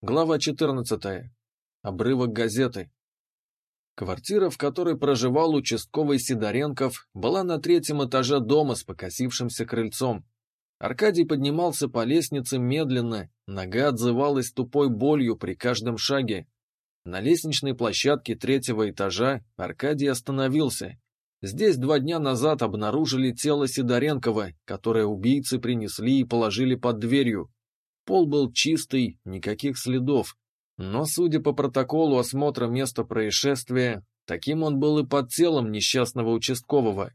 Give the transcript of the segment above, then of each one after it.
Глава 14. Обрывок газеты. Квартира, в которой проживал участковый Сидоренков, была на третьем этаже дома с покосившимся крыльцом. Аркадий поднимался по лестнице медленно, нога отзывалась тупой болью при каждом шаге. На лестничной площадке третьего этажа Аркадий остановился. Здесь два дня назад обнаружили тело Сидоренкова, которое убийцы принесли и положили под дверью. Пол был чистый, никаких следов. Но, судя по протоколу осмотра места происшествия, таким он был и под телом несчастного участкового.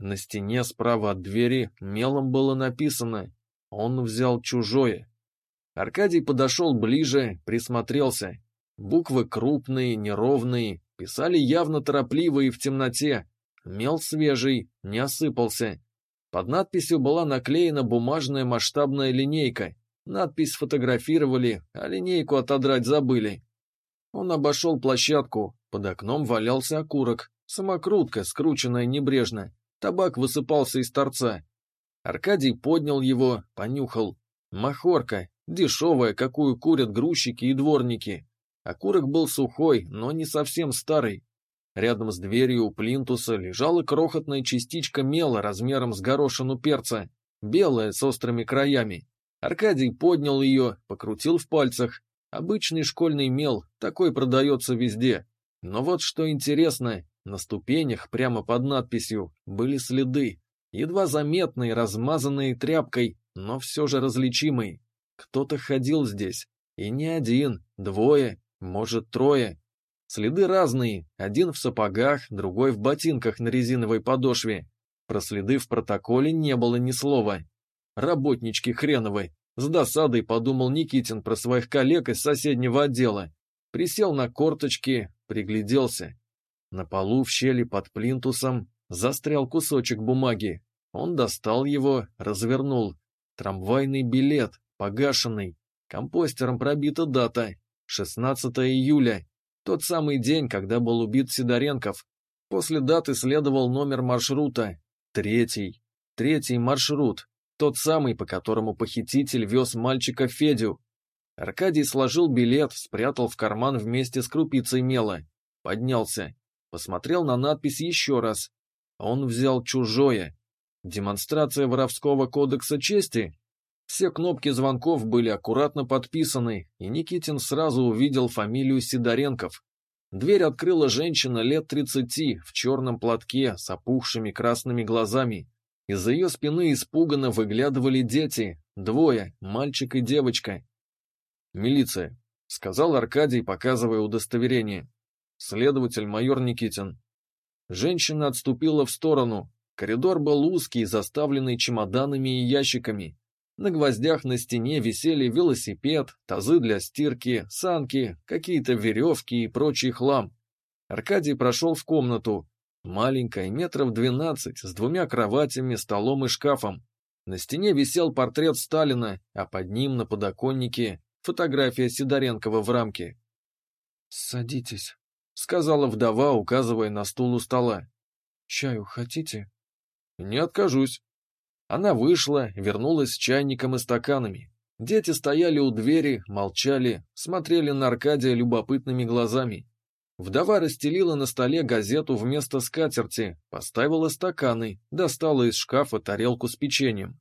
На стене справа от двери мелом было написано «Он взял чужое». Аркадий подошел ближе, присмотрелся. Буквы крупные, неровные, писали явно торопливо и в темноте. Мел свежий, не осыпался. Под надписью была наклеена бумажная масштабная линейка. Надпись сфотографировали, а линейку отодрать забыли. Он обошел площадку, под окном валялся окурок, самокрутка, скрученная небрежно, табак высыпался из торца. Аркадий поднял его, понюхал. Махорка, дешевая, какую курят грузчики и дворники. Окурок был сухой, но не совсем старый. Рядом с дверью у плинтуса лежала крохотная частичка мела размером с горошину перца, белая с острыми краями. Аркадий поднял ее, покрутил в пальцах. Обычный школьный мел, такой продается везде. Но вот что интересно, на ступенях, прямо под надписью, были следы, едва заметные, размазанные тряпкой, но все же различимые. Кто-то ходил здесь, и не один, двое, может трое. Следы разные, один в сапогах, другой в ботинках на резиновой подошве. Про следы в протоколе не было ни слова, Работнички хреновы. С досадой подумал Никитин про своих коллег из соседнего отдела. Присел на корточки, пригляделся. На полу в щели под плинтусом застрял кусочек бумаги. Он достал его, развернул. Трамвайный билет, погашенный. Компостером пробита дата. 16 июля. Тот самый день, когда был убит Сидоренков. После даты следовал номер маршрута. Третий. Третий маршрут. Тот самый, по которому похититель вез мальчика Федю. Аркадий сложил билет, спрятал в карман вместе с крупицей мела. Поднялся. Посмотрел на надпись еще раз. Он взял чужое. Демонстрация воровского кодекса чести? Все кнопки звонков были аккуратно подписаны, и Никитин сразу увидел фамилию Сидоренков. Дверь открыла женщина лет тридцати, в черном платке, с опухшими красными глазами. Из-за ее спины испуганно выглядывали дети, двое, мальчик и девочка. «Милиция», — сказал Аркадий, показывая удостоверение. «Следователь майор Никитин». Женщина отступила в сторону. Коридор был узкий, заставленный чемоданами и ящиками. На гвоздях на стене висели велосипед, тазы для стирки, санки, какие-то веревки и прочий хлам. Аркадий прошел в комнату, Маленькая, метров двенадцать, с двумя кроватями, столом и шкафом. На стене висел портрет Сталина, а под ним на подоконнике фотография Сидоренкова в рамке. «Садитесь», — сказала вдова, указывая на стул у стола. «Чаю хотите?» «Не откажусь». Она вышла, вернулась с чайником и стаканами. Дети стояли у двери, молчали, смотрели на Аркадия любопытными глазами. Вдова расстелила на столе газету вместо скатерти, поставила стаканы, достала из шкафа тарелку с печеньем.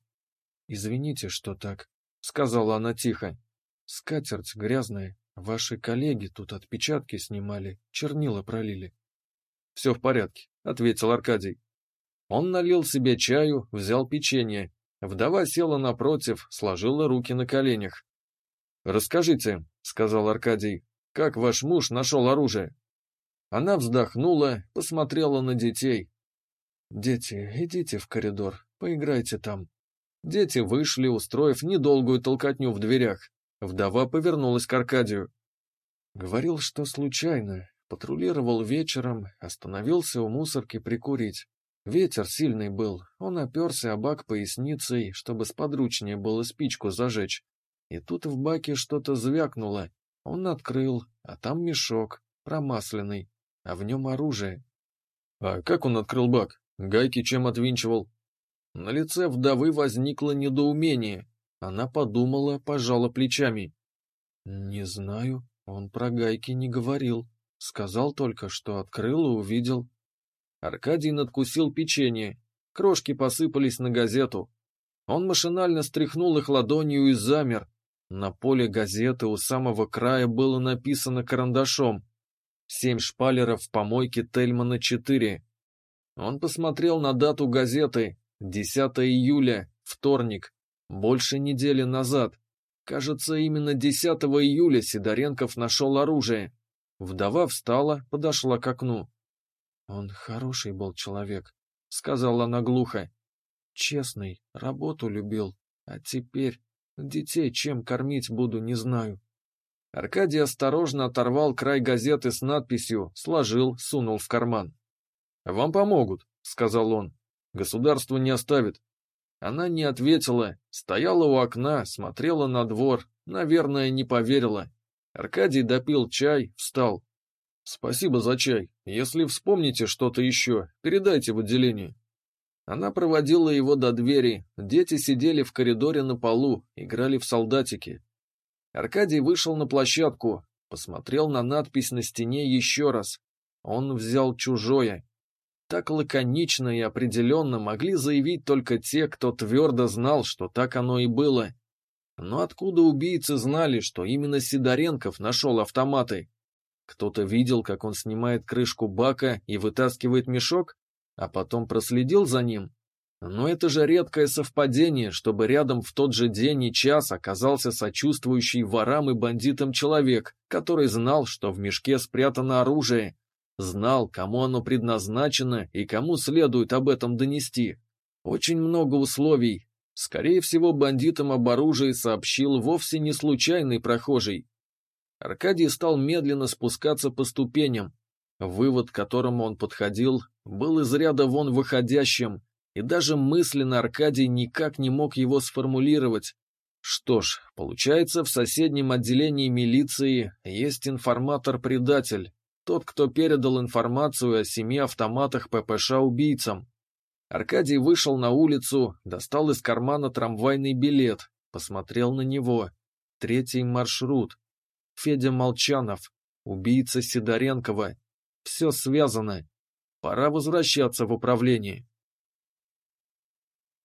«Извините, что так», — сказала она тихо. «Скатерть грязная. Ваши коллеги тут отпечатки снимали, чернила пролили». «Все в порядке», — ответил Аркадий. Он налил себе чаю, взял печенье. Вдова села напротив, сложила руки на коленях. «Расскажите», — сказал Аркадий, — «как ваш муж нашел оружие?» Она вздохнула, посмотрела на детей. «Дети, идите в коридор, поиграйте там». Дети вышли, устроив недолгую толкотню в дверях. Вдова повернулась к Аркадию. Говорил, что случайно. Патрулировал вечером, остановился у мусорки прикурить. Ветер сильный был, он оперся о бак поясницей, чтобы сподручнее было спичку зажечь. И тут в баке что-то звякнуло. Он открыл, а там мешок, промасленный а в нем оружие. А как он открыл бак? Гайки чем отвинчивал? На лице вдовы возникло недоумение. Она подумала, пожала плечами. Не знаю, он про гайки не говорил. Сказал только, что открыл и увидел. Аркадий надкусил печенье. Крошки посыпались на газету. Он машинально стряхнул их ладонью и замер. На поле газеты у самого края было написано карандашом. Семь шпалеров в помойке Тельмана-4. Он посмотрел на дату газеты. 10 июля, вторник. Больше недели назад. Кажется, именно 10 июля Сидоренков нашел оружие. Вдова встала, подошла к окну. «Он хороший был человек», — сказала она глухо. «Честный, работу любил. А теперь детей чем кормить буду, не знаю». Аркадий осторожно оторвал край газеты с надписью, сложил, сунул в карман. «Вам помогут», — сказал он. «Государство не оставит. Она не ответила, стояла у окна, смотрела на двор, наверное, не поверила. Аркадий допил чай, встал. «Спасибо за чай. Если вспомните что-то еще, передайте в отделение». Она проводила его до двери, дети сидели в коридоре на полу, играли в солдатики. Аркадий вышел на площадку, посмотрел на надпись на стене еще раз. Он взял чужое, так лаконично и определенно могли заявить только те, кто твердо знал, что так оно и было. Но откуда убийцы знали, что именно Сидоренков нашел автоматы? Кто-то видел, как он снимает крышку бака и вытаскивает мешок, а потом проследил за ним? Но это же редкое совпадение, чтобы рядом в тот же день и час оказался сочувствующий ворам и бандитам человек, который знал, что в мешке спрятано оружие, знал, кому оно предназначено и кому следует об этом донести. Очень много условий. Скорее всего, бандитам об оружии сообщил вовсе не случайный прохожий. Аркадий стал медленно спускаться по ступеням. Вывод, к которому он подходил, был из ряда вон выходящим, и даже мысленно Аркадий никак не мог его сформулировать. Что ж, получается, в соседнем отделении милиции есть информатор-предатель, тот, кто передал информацию о семи автоматах ППШ убийцам. Аркадий вышел на улицу, достал из кармана трамвайный билет, посмотрел на него. Третий маршрут. Федя Молчанов, убийца Сидоренкова. Все связано. Пора возвращаться в управление.